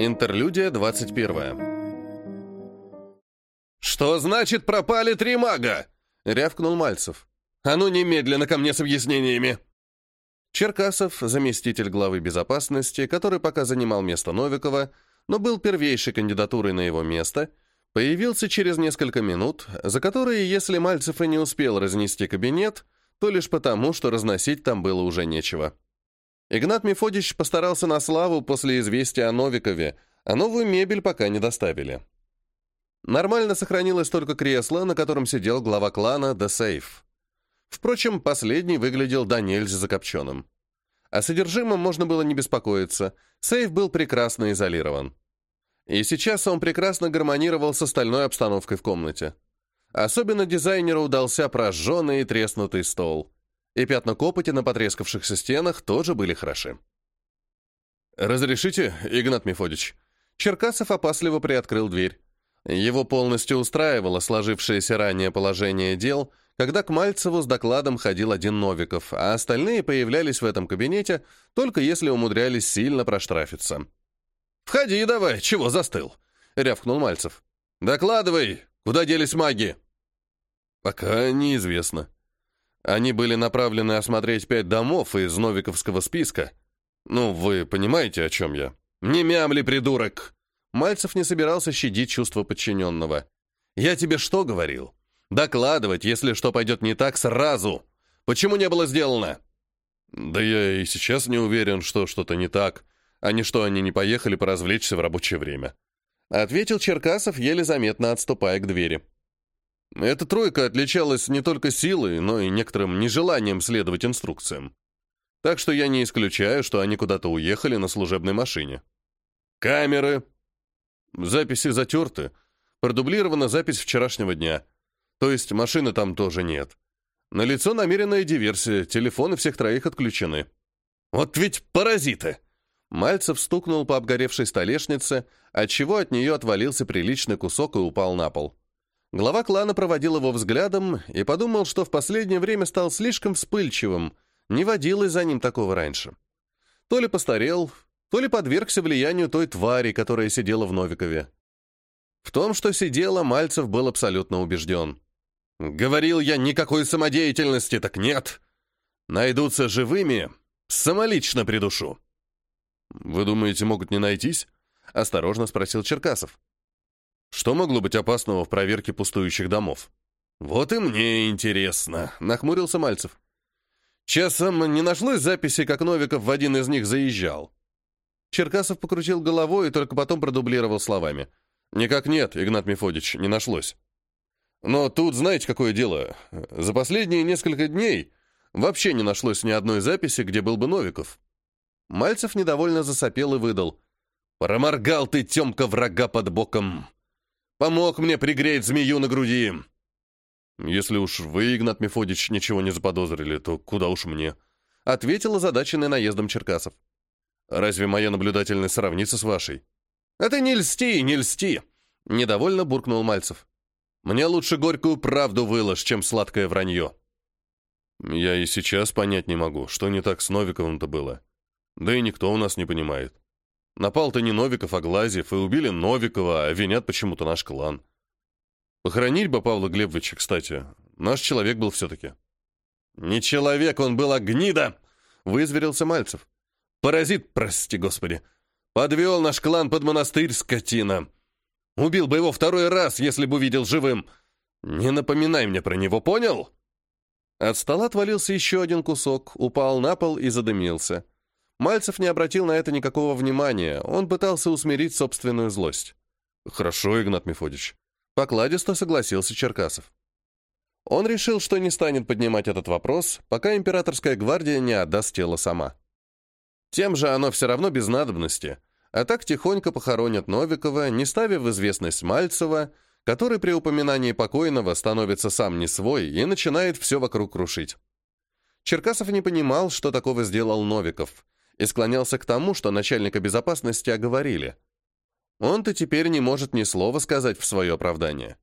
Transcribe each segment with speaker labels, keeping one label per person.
Speaker 1: Интерлюдия 21.
Speaker 2: «Что значит пропали три мага?»
Speaker 1: — рявкнул Мальцев.
Speaker 2: «А ну немедленно ко мне с объяснениями!»
Speaker 1: Черкасов, заместитель главы безопасности, который пока занимал место Новикова, но был первейшей кандидатурой на его место, появился через несколько минут, за которые, если Мальцев и не успел разнести кабинет, то лишь потому, что разносить там было уже нечего. Игнат Мефодич постарался на славу после известия о Новикове, а новую мебель пока не доставили. Нормально сохранилось только кресло, на котором сидел глава клана The Safe. Впрочем, последний выглядел до нельзя закопченным. О содержимом можно было не беспокоиться, сейф был прекрасно изолирован. И сейчас он прекрасно гармонировал с остальной обстановкой в комнате. Особенно дизайнеру удался прожженный и треснутый стол. И пятна копоти на потрескавшихся стенах тоже были хороши. «Разрешите, Игнат Мефодич?» Черкасов опасливо приоткрыл дверь. Его полностью устраивало сложившееся ранее положение дел, когда к Мальцеву с докладом ходил один Новиков, а остальные появлялись в этом кабинете, только если умудрялись сильно проштрафиться.
Speaker 2: «Входи давай, чего застыл?» — рявкнул Мальцев. «Докладывай, куда делись маги?»
Speaker 1: «Пока неизвестно. Они были направлены осмотреть пять домов из Новиковского списка. Ну, вы понимаете, о чем я?»
Speaker 2: «Не мямли, придурок!»
Speaker 1: Мальцев не собирался щадить чувство подчиненного. «Я тебе что говорил? Докладывать, если что пойдет не так, сразу! Почему не было сделано?» «Да я и сейчас не уверен, что что-то не так, а не что они не поехали поразвлечься в рабочее время», ответил Черкасов, еле заметно отступая к двери. Эта тройка отличалась не только силой, но и некоторым нежеланием следовать инструкциям. Так что я не исключаю, что они куда-то уехали на служебной машине. «Камеры!» Записи затерты. Продублирована запись вчерашнего дня. То есть машины там тоже нет. Налицо намеренная диверсия, телефоны всех троих отключены.
Speaker 2: Вот ведь паразиты!
Speaker 1: Мальцев стукнул по обгоревшей столешнице, отчего от нее отвалился приличный кусок и упал на пол. Глава клана проводил его взглядом и подумал, что в последнее время стал слишком вспыльчивым, не водилось за ним такого раньше. То ли постарел, то ли подвергся влиянию той твари, которая сидела в Новикове. В том, что сидела, Мальцев был абсолютно убежден. «Говорил я, никакой самодеятельности, так нет. Найдутся живыми, самолично придушу». «Вы думаете, могут не найтись?» — осторожно спросил Черкасов. «Что могло быть опасного в проверке пустующих домов?»
Speaker 2: «Вот и мне интересно», — нахмурился Мальцев.
Speaker 1: «Часом не нашлось записи, как Новиков в один из них заезжал?» Черкасов покрутил головой и только потом продублировал словами. «Никак нет, Игнат Мефодич, не нашлось. Но тут знаете, какое дело? За последние несколько дней вообще не нашлось ни одной записи, где был бы Новиков». Мальцев недовольно засопел и выдал. «Проморгал ты, Темка, врага под боком! Помог мне пригреть змею на груди!» «Если уж вы, Игнат Мефодич, ничего не заподозрили, то куда уж мне?» — ответил озадаченный наездом Черкасов. Разве моя наблюдательность сравнится с вашей?
Speaker 2: Это не льсти, не льсти, недовольно буркнул Мальцев.
Speaker 1: Мне лучше горькую правду выложь, чем сладкое вранье. Я и сейчас понять не могу, что не так с Новиковым-то было. Да и никто у нас не понимает. Напал-то не Новиков, а Глазьев, и убили Новикова, а винят почему-то наш клан. Похоронить бы Павла Глебовича, кстати. Наш человек был все-таки.
Speaker 2: «Не человек, он был, а гнида!» — вызверился Мальцев. Паразит, прости господи. Подвел наш клан под монастырь, скотина. Убил бы его второй раз, если бы увидел живым. Не напоминай мне про него, понял?»
Speaker 1: От стола отвалился еще один кусок, упал на пол и задымился. Мальцев не обратил на это никакого внимания, он пытался усмирить собственную злость. «Хорошо, Игнат Мефодич». Покладисто согласился Черкасов. Он решил, что не станет поднимать этот вопрос, пока императорская гвардия не отдаст тело сама. Тем же оно все равно без надобности, а так тихонько похоронят Новикова, не ставя в известность Мальцева, который при упоминании покойного становится сам не свой и начинает все вокруг крушить. Черкасов не понимал, что такого сделал Новиков, и склонялся к тому, что начальника безопасности оговорили. Он-то теперь не может ни слова сказать в свое оправдание.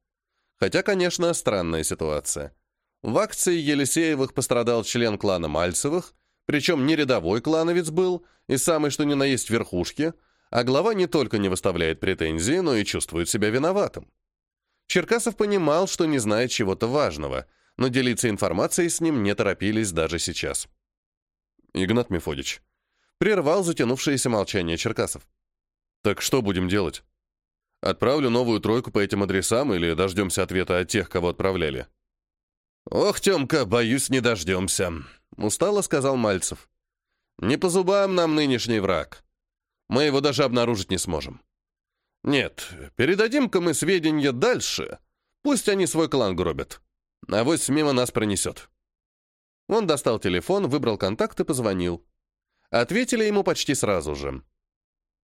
Speaker 1: Хотя, конечно, странная ситуация. В акции Елисеевых пострадал член клана Мальцевых – причем не рядовой клановец был, и самый что ни на есть верхушки, А глава не только не выставляет претензии, но и чувствует себя виноватым. Черкасов понимал, что не знает чего-то важного, но делиться информацией с ним не торопились даже сейчас. Игнат Мефодич. Прервал затянувшееся молчание Черкасов. «Так что будем делать? Отправлю новую тройку по этим адресам или дождемся ответа от тех, кого отправляли?»
Speaker 2: «Ох, Темка, боюсь, не дождемся», — устало сказал Мальцев. «Не по зубам нам нынешний враг. Мы его даже обнаружить не сможем. Нет, передадим-ка мы сведения дальше. Пусть они свой клан гробят. Авось мимо нас пронесет».
Speaker 1: Он достал телефон, выбрал контакт и позвонил. Ответили ему почти сразу же.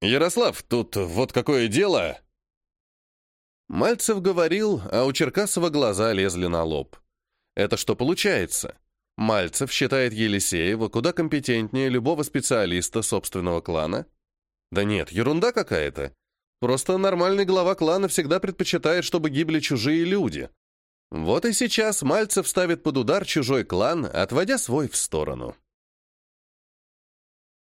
Speaker 2: «Ярослав, тут вот какое дело!»
Speaker 1: Мальцев говорил, а у Черкасова глаза лезли на лоб. Это что получается? Мальцев считает Елисеева куда компетентнее любого специалиста собственного клана? Да нет, ерунда какая-то. Просто нормальный глава клана всегда предпочитает, чтобы гибли чужие люди. Вот и сейчас Мальцев ставит под удар чужой клан, отводя свой в сторону.